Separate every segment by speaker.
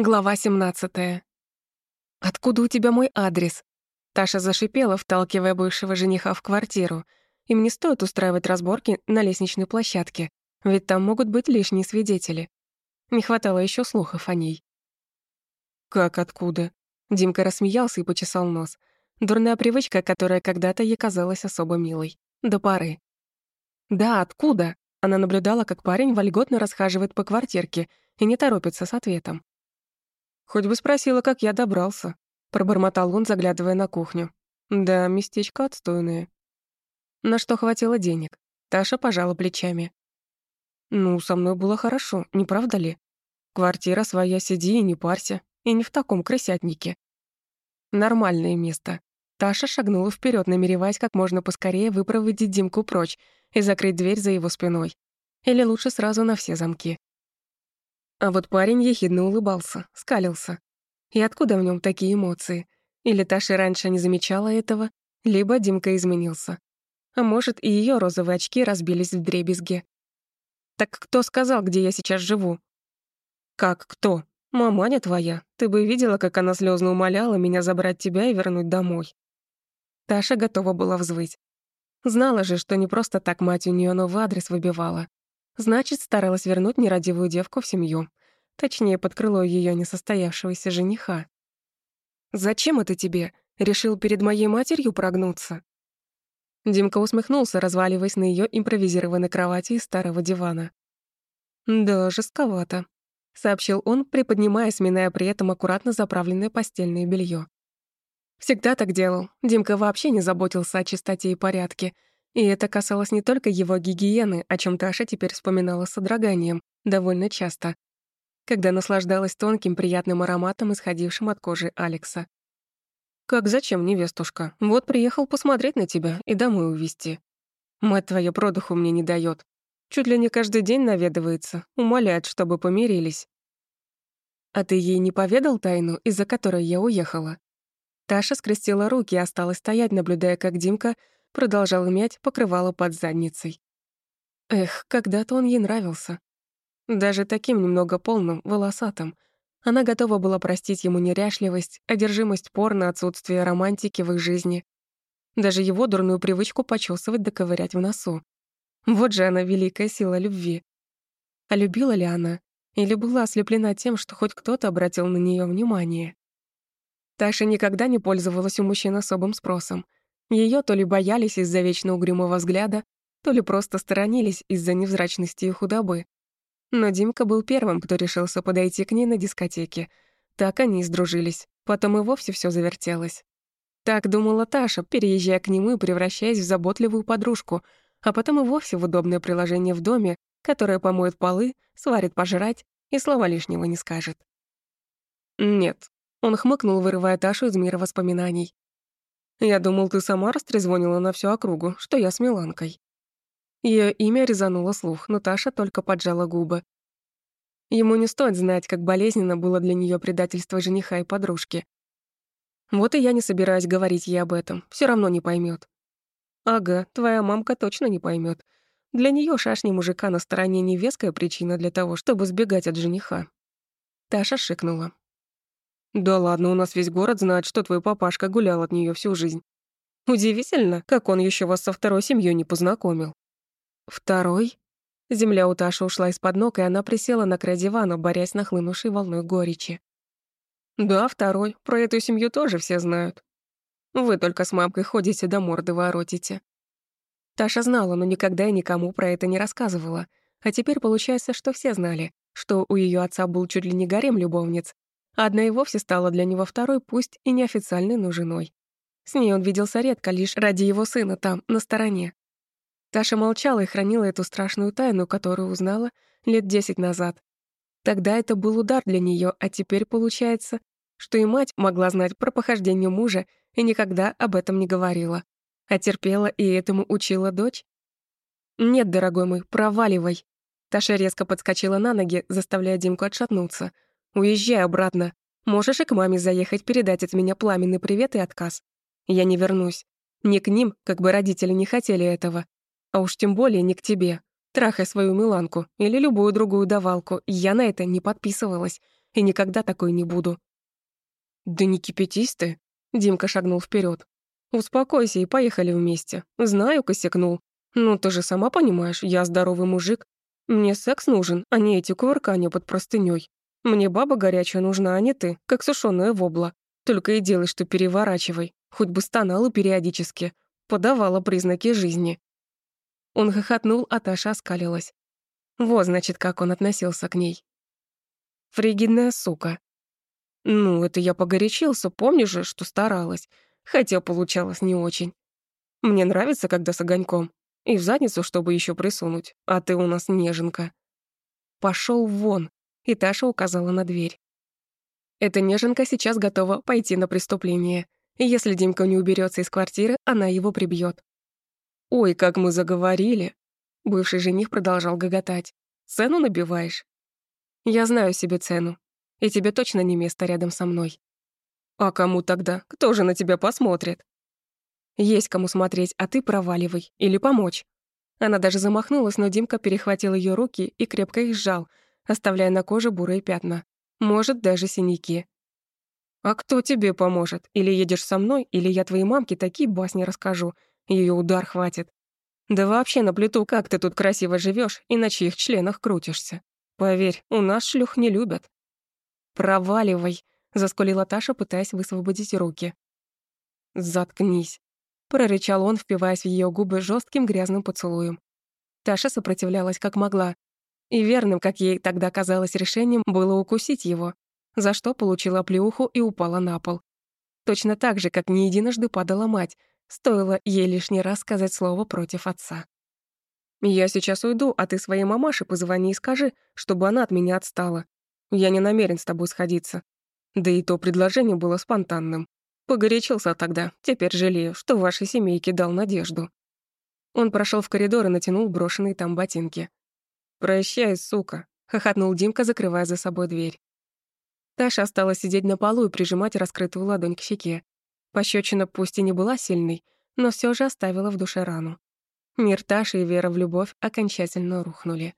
Speaker 1: Глава 17. «Откуда у тебя мой адрес?» Таша зашипела, вталкивая бывшего жениха в квартиру. Им не стоит устраивать разборки на лестничной площадке, ведь там могут быть лишние свидетели. Не хватало еще слухов о ней. «Как откуда?» Димка рассмеялся и почесал нос. Дурная привычка, которая когда-то ей казалась особо милой. До поры. «Да, откуда?» Она наблюдала, как парень вольготно расхаживает по квартирке и не торопится с ответом. «Хоть бы спросила, как я добрался», — пробормотал он, заглядывая на кухню. «Да, местечко отстойное». На что хватило денег? Таша пожала плечами. «Ну, со мной было хорошо, не правда ли? Квартира своя, сиди и не парься, и не в таком крысятнике». «Нормальное место». Таша шагнула вперед, намереваясь как можно поскорее выпроводить Димку прочь и закрыть дверь за его спиной. Или лучше сразу на все замки. А вот парень ехидно улыбался, скалился. И откуда в нем такие эмоции? Или Таша раньше не замечала этого, либо Димка изменился. А может, и ее розовые очки разбились в дребезге. «Так кто сказал, где я сейчас живу?» «Как кто? Маманя твоя. Ты бы видела, как она слезно умоляла меня забрать тебя и вернуть домой». Таша готова была взвыть. Знала же, что не просто так мать у нее новый адрес выбивала. Значит, старалась вернуть нерадивую девку в семью. Точнее, под крыло ее несостоявшегося жениха. «Зачем это тебе? Решил перед моей матерью прогнуться?» Димка усмехнулся, разваливаясь на ее импровизированной кровати из старого дивана. «Да, жестковато», — сообщил он, приподнимая, сминая при этом аккуратно заправленное постельное белье. Всегда так делал. Димка вообще не заботился о чистоте и порядке — и это касалось не только его гигиены, о чем Таша теперь вспоминала с содроганием, довольно часто, когда наслаждалась тонким приятным ароматом, исходившим от кожи Алекса. «Как зачем, невестушка? Вот приехал посмотреть на тебя и домой увезти. Мать твоя продуху мне не дает. Чуть ли не каждый день наведывается, умоляет, чтобы помирились. А ты ей не поведал тайну, из-за которой я уехала?» Таша скрестила руки и осталась стоять, наблюдая, как Димка продолжал мять покрывало под задницей. Эх, когда-то он ей нравился. Даже таким немного полным, волосатым. Она готова была простить ему неряшливость, одержимость порно, отсутствие романтики в их жизни. Даже его дурную привычку почесывать да ковырять в носу. Вот же она, великая сила любви. А любила ли она? Или была ослеплена тем, что хоть кто-то обратил на нее внимание? Таша никогда не пользовалась у мужчин особым спросом — ее то ли боялись из-за вечно угрюмого взгляда, то ли просто сторонились из-за невзрачности и худобы. Но Димка был первым, кто решился подойти к ней на дискотеке. Так они и сдружились. Потом и вовсе все завертелось. Так думала Таша, переезжая к нему и превращаясь в заботливую подружку, а потом и вовсе в удобное приложение в доме, которое помоет полы, сварит пожрать и слова лишнего не скажет. «Нет», — он хмыкнул, вырывая Ташу из мира воспоминаний. Я думал, ты сама растрезвонила на всю округу, что я с Миланкой». Ее имя резануло слух, но Таша только поджала губы. Ему не стоит знать, как болезненно было для нее предательство жениха и подружки. Вот и я не собираюсь говорить ей об этом, все равно не поймет. Ага, твоя мамка точно не поймет. Для нее шашни мужика на стороне невеская причина для того, чтобы сбегать от жениха. Таша шикнула. Да ладно, у нас весь город знает, что твой папашка гулял от нее всю жизнь. Удивительно, как он еще вас со второй семьей не познакомил. Второй? Земля у Таши ушла из-под ног, и она присела на край дивана, борясь нахлынувшей волной горечи. Да, второй. Про эту семью тоже все знают. Вы только с мамкой ходите до морды воротите. Таша знала, но никогда и никому про это не рассказывала. А теперь получается, что все знали, что у ее отца был чуть ли не гарем любовниц, Одна и вовсе стала для него второй, пусть и неофициальной, но женой. С ней он виделся редко, лишь ради его сына там, на стороне. Таша молчала и хранила эту страшную тайну, которую узнала лет десять назад. Тогда это был удар для нее, а теперь получается, что и мать могла знать про похождение мужа и никогда об этом не говорила. А терпела и этому учила дочь? «Нет, дорогой мой, проваливай!» Таша резко подскочила на ноги, заставляя Димку отшатнуться — Уезжай обратно. Можешь и к маме заехать, передать от меня пламенный привет и отказ. Я не вернусь. Не к ним, как бы родители не хотели этого. А уж тем более не к тебе. Трахай свою Миланку или любую другую давалку. Я на это не подписывалась. и никогда такой не буду». «Да не кипятись ты», — Димка шагнул вперед. «Успокойся и поехали вместе. Знаю, косякнул. Ну, ты же сама понимаешь, я здоровый мужик. Мне секс нужен, а не эти кувыркания под простынёй. Мне баба горячая нужна, а не ты, как сушёная вобла. Только и делай, что переворачивай. Хоть бы стонала периодически. Подавала признаки жизни». Он хохотнул, а Таша оскалилась. Вот, значит, как он относился к ней. Фригидная сука. Ну, это я погорячился, помнишь же, что старалась. Хотя получалось не очень. Мне нравится, когда с огоньком. И в задницу, чтобы еще присунуть. А ты у нас неженка. Пошел вон. И Таша указала на дверь. Эта неженка сейчас готова пойти на преступление. И если Димка не уберется из квартиры, она его прибьет. «Ой, как мы заговорили!» Бывший жених продолжал гоготать. «Цену набиваешь?» «Я знаю себе цену. И тебе точно не место рядом со мной». «А кому тогда? Кто же на тебя посмотрит?» «Есть кому смотреть, а ты проваливай. Или помочь». Она даже замахнулась, но Димка перехватил ее руки и крепко их сжал, оставляя на коже бурые пятна. Может, даже синяки. «А кто тебе поможет? Или едешь со мной, или я твоей мамке такие басни расскажу. Ее удар хватит. Да вообще на плиту, как ты тут красиво живешь и на чьих членах крутишься. Поверь, у нас шлюх не любят. Проваливай, заскулила Таша, пытаясь высвободить руки. Заткнись, прорычал он, впиваясь в ее губы жестким грязным поцелуем. Таша сопротивлялась как могла, и верным, как ей тогда казалось решением, было укусить его, за что получила плюху и упала на пол. Точно так же, как не единожды падала мать, Стоило ей лишний раз сказать слово против отца. «Я сейчас уйду, а ты своей мамаше позвони и скажи, чтобы она от меня отстала. Я не намерен с тобой сходиться. Да и то предложение было спонтанным. Погорячился тогда, теперь жалею, что вашей семейке дал надежду». Он прошел в коридор и натянул брошенные там ботинки. «Прощай, сука», — хохотнул Димка, закрывая за собой дверь. Таша осталась сидеть на полу и прижимать раскрытую ладонь к щеке. Пощечина пусть и не была сильной, но все же оставила в душе рану. Мир Таши и вера в любовь окончательно рухнули.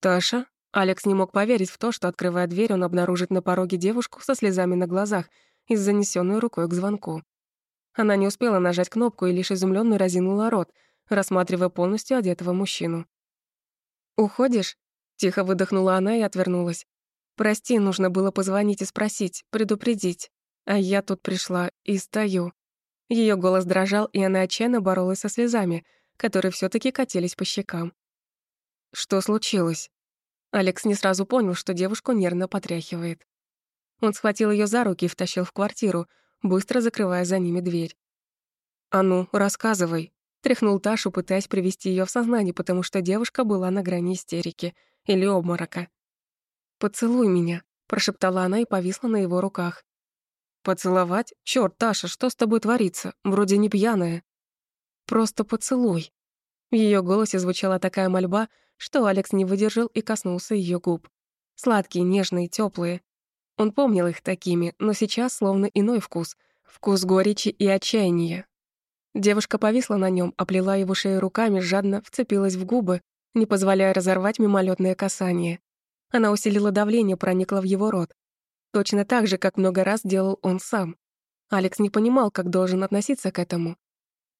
Speaker 1: «Таша?» Алекс не мог поверить в то, что, открывая дверь, он обнаружит на пороге девушку со слезами на глазах и с занесённой рукой к звонку. Она не успела нажать кнопку и лишь изумлённо разинула рот, рассматривая полностью одетого мужчину. «Уходишь?» — тихо выдохнула она и отвернулась. «Прости, нужно было позвонить и спросить, предупредить». А я тут пришла и стою. Ее голос дрожал, и она отчаянно боролась со слезами, которые все таки катились по щекам. Что случилось? Алекс не сразу понял, что девушку нервно потряхивает. Он схватил ее за руки и втащил в квартиру, быстро закрывая за ними дверь. «А ну, рассказывай», — тряхнул Ташу, пытаясь привести ее в сознание, потому что девушка была на грани истерики или обморока. «Поцелуй меня», — прошептала она и повисла на его руках. Поцеловать? Чёрт, Таша, что с тобой творится? Вроде не пьяная. Просто поцелуй. В её голосе звучала такая мольба, что Алекс не выдержал и коснулся её губ. Сладкие, нежные, тёплые. Он помнил их такими, но сейчас словно иной вкус. Вкус горечи и отчаяния. Девушка повисла на нём, оплела его шею руками, жадно вцепилась в губы, не позволяя разорвать мимолетное касание. Она усилила давление, проникла в его рот. Точно так же, как много раз делал он сам. Алекс не понимал, как должен относиться к этому.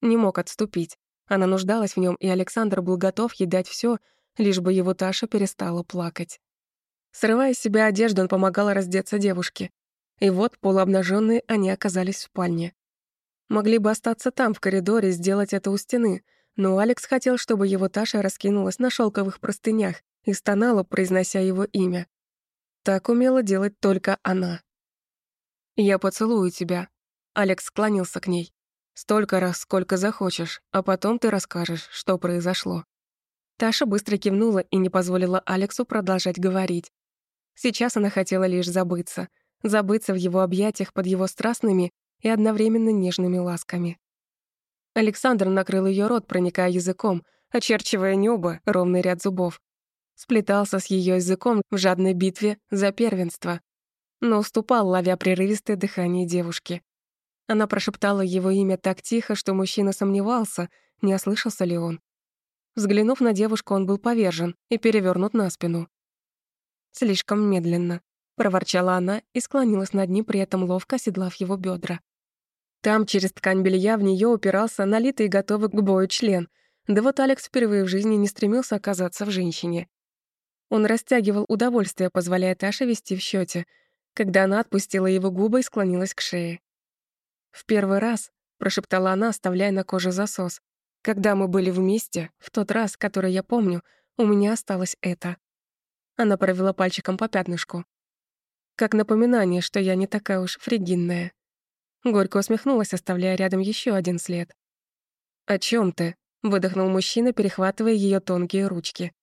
Speaker 1: Не мог отступить. Она нуждалась в нем, и Александр был готов ей дать всё, лишь бы его Таша перестала плакать. Срывая с себя одежду, он помогал раздеться девушке. И вот, полуобнажённые, они оказались в спальне. Могли бы остаться там, в коридоре, сделать это у стены, но Алекс хотел, чтобы его Таша раскинулась на шелковых простынях и стонала, произнося его имя. Так умела делать только она. «Я поцелую тебя», — Алекс склонился к ней. «Столько раз, сколько захочешь, а потом ты расскажешь, что произошло». Таша быстро кивнула и не позволила Алексу продолжать говорить. Сейчас она хотела лишь забыться, забыться в его объятиях под его страстными и одновременно нежными ласками. Александр накрыл ее рот, проникая языком, очерчивая небо, ровный ряд зубов сплетался с ее языком в жадной битве за первенство, но уступал, ловя прерывистое дыхание девушки. Она прошептала его имя так тихо, что мужчина сомневался, не ослышался ли он. Взглянув на девушку, он был повержен и перевернут на спину. Слишком медленно, проворчала она и склонилась над ним, при этом ловко оседлав его бедра. Там через ткань белья в нее упирался налитый и готовый к бою член. Да вот Алекс впервые в жизни не стремился оказаться в женщине. Он растягивал удовольствие, позволяя Таше вести в счете, когда она отпустила его губы и склонилась к шее. «В первый раз», — прошептала она, оставляя на коже засос, «когда мы были вместе, в тот раз, который я помню, у меня осталось это». Она провела пальчиком по пятнышку. Как напоминание, что я не такая уж фригинная. Горько усмехнулась, оставляя рядом еще один след. «О чем ты?» — выдохнул мужчина, перехватывая ее тонкие ручки.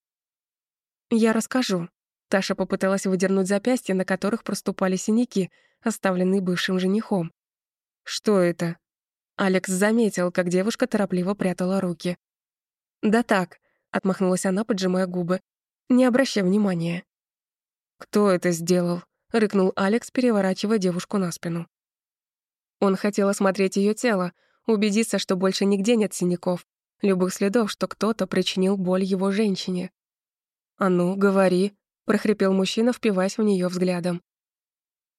Speaker 1: «Я расскажу». Таша попыталась выдернуть запястья, на которых проступали синяки, оставленные бывшим женихом. «Что это?» Алекс заметил, как девушка торопливо прятала руки. «Да так», — отмахнулась она, поджимая губы. «Не обращай внимания». «Кто это сделал?» — рыкнул Алекс, переворачивая девушку на спину. Он хотел осмотреть ее тело, убедиться, что больше нигде нет синяков, любых следов, что кто-то причинил боль его женщине. «А ну, говори», — прохрипел мужчина, впиваясь в нее взглядом.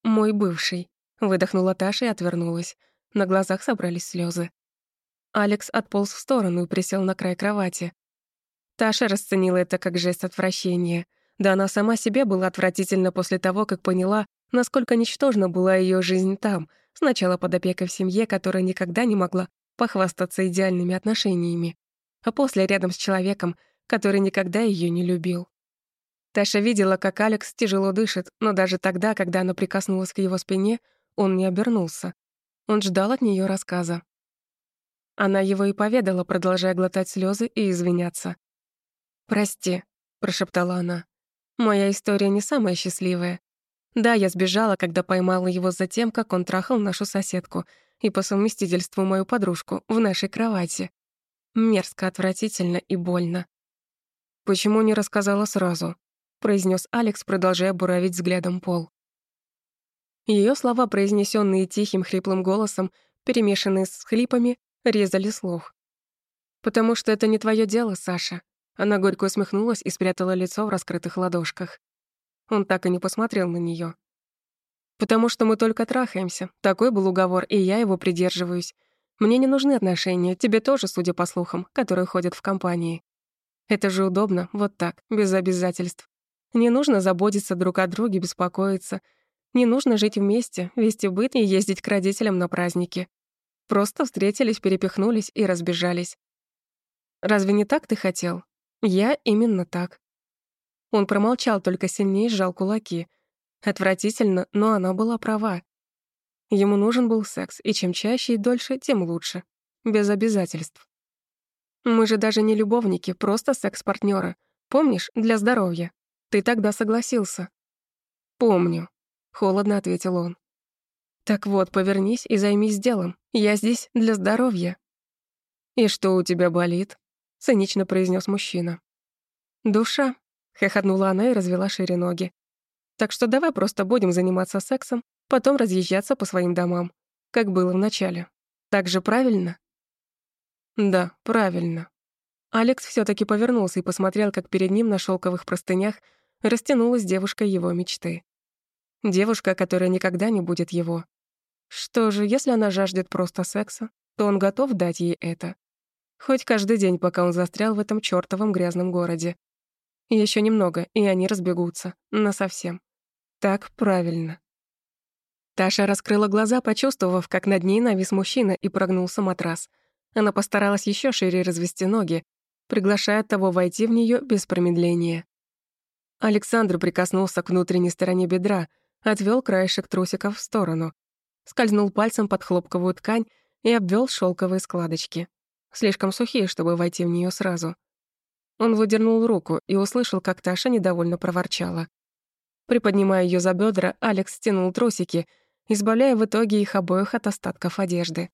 Speaker 1: «Мой бывший», — выдохнула Таша и отвернулась. На глазах собрались слезы. Алекс отполз в сторону и присел на край кровати. Таша расценила это как жест отвращения. Да она сама себе была отвратительна после того, как поняла, насколько ничтожна была ее жизнь там — Сначала под опекой в семье, которая никогда не могла похвастаться идеальными отношениями, а после рядом с человеком, который никогда ее не любил. Таша видела, как Алекс тяжело дышит, но даже тогда, когда она прикоснулась к его спине, он не обернулся. Он ждал от нее рассказа. Она его и поведала, продолжая глотать слезы и извиняться. «Прости», — прошептала она. «Моя история не самая счастливая. Да, я сбежала, когда поймала его за тем, как он трахал нашу соседку и по совместительству мою подружку в нашей кровати. Мерзко, отвратительно и больно. «Почему не рассказала сразу?» — произнес Алекс, продолжая буравить взглядом пол. Ее слова, произнесенные тихим хриплым голосом, перемешанные с хлипами, резали слух. «Потому что это не твое дело, Саша». Она горько усмехнулась и спрятала лицо в раскрытых ладошках. Он так и не посмотрел на нее. «Потому что мы только трахаемся. Такой был уговор, и я его придерживаюсь. Мне не нужны отношения, тебе тоже, судя по слухам, которые ходят в компании. Это же удобно, вот так, без обязательств. Не нужно заботиться друг о друге, беспокоиться. Не нужно жить вместе, вести быт и ездить к родителям на праздники. Просто встретились, перепихнулись и разбежались. Разве не так ты хотел? Я именно так. Он промолчал, только сильнее сжал кулаки. Отвратительно, но она была права. Ему нужен был секс, и чем чаще и дольше, тем лучше. Без обязательств. Мы же даже не любовники, просто секс партнеры Помнишь, для здоровья. Ты тогда согласился. Помню, холодно ответил он. Так вот, повернись и займись делом. Я здесь для здоровья. И что у тебя болит? цинично произнес мужчина. Душа, Хохотнула она и развела шире ноги. Так что давай просто будем заниматься сексом, потом разъезжаться по своим домам, как было в начале. Так же правильно? Да, правильно. Алекс все таки повернулся и посмотрел, как перед ним на шелковых простынях растянулась девушка его мечты. Девушка, которая никогда не будет его. Что же, если она жаждет просто секса, то он готов дать ей это. Хоть каждый день, пока он застрял в этом чёртовом грязном городе, еще немного, и они разбегутся. Насовсем. Так правильно. Таша раскрыла глаза, почувствовав, как над ней навис мужчина и прогнулся матрас. Она постаралась еще шире развести ноги, приглашая того войти в нее без промедления. Александр прикоснулся к внутренней стороне бедра, отвел краешек трусиков в сторону, скользнул пальцем под хлопковую ткань и обвел шелковые складочки. Слишком сухие, чтобы войти в нее сразу. Он выдернул руку и услышал, как Таша недовольно проворчала. Приподнимая ее за бедра, Алекс стянул трусики, избавляя в итоге их обоих от остатков одежды.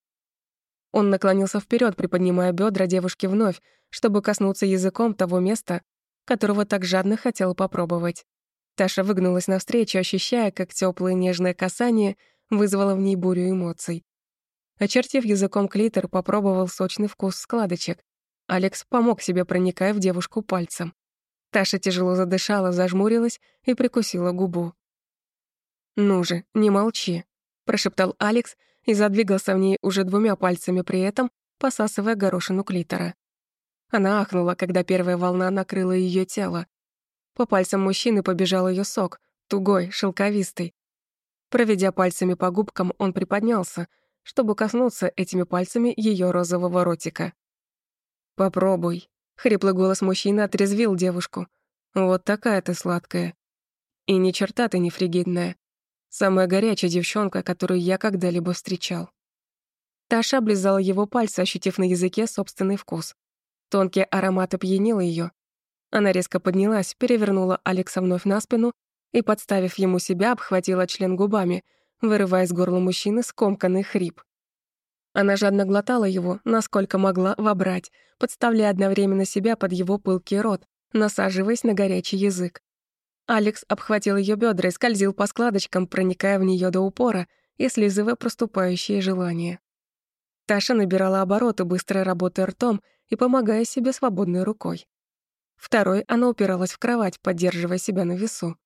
Speaker 1: Он наклонился вперед, приподнимая бедра девушки вновь, чтобы коснуться языком того места, которого так жадно хотел попробовать. Таша выгнулась навстречу, ощущая, как теплое нежное касание вызвало в ней бурю эмоций. Очертив языком клитор, попробовал сочный вкус складочек, Алекс помог себе, проникая в девушку пальцем. Таша тяжело задышала, зажмурилась и прикусила губу. «Ну же, не молчи», — прошептал Алекс и задвигался в ней уже двумя пальцами при этом, посасывая горошину клитора. Она ахнула, когда первая волна накрыла ее тело. По пальцам мужчины побежал ее сок, тугой, шелковистый. Проведя пальцами по губкам, он приподнялся, чтобы коснуться этими пальцами ее розового ротика. «Попробуй», — хриплый голос мужчины отрезвил девушку. «Вот такая ты сладкая. И ни черта ты не фригидная. Самая горячая девчонка, которую я когда-либо встречал». Таша облизала его пальцы, ощутив на языке собственный вкус. Тонкий аромат опьянил ее. Она резко поднялась, перевернула Алекса вновь на спину и, подставив ему себя, обхватила член губами, вырывая из горла мужчины скомканный хрип. Она жадно глотала его, насколько могла вобрать, подставляя одновременно себя под его пылкий рот, насаживаясь на горячий язык. Алекс обхватил ее бедра и скользил по складочкам, проникая в нее до упора и слизывая проступающие желания. Таша набирала обороты, быстро работая ртом и помогая себе свободной рукой. Второй она упиралась в кровать, поддерживая себя на весу.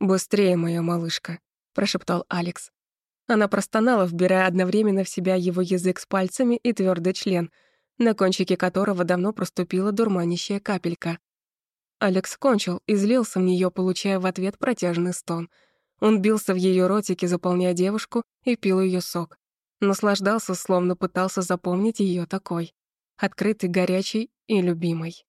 Speaker 1: «Быстрее, моя малышка», — прошептал Алекс. Она простонала, вбирая одновременно в себя его язык с пальцами и твердый член, на кончике которого давно проступила дурманящая капелька. Алекс кончил и злился в нее, получая в ответ протяжный стон. Он бился в ее ротике, заполняя девушку, и пил ее сок. Наслаждался, словно пытался запомнить ее такой. Открытый, горячий и любимой.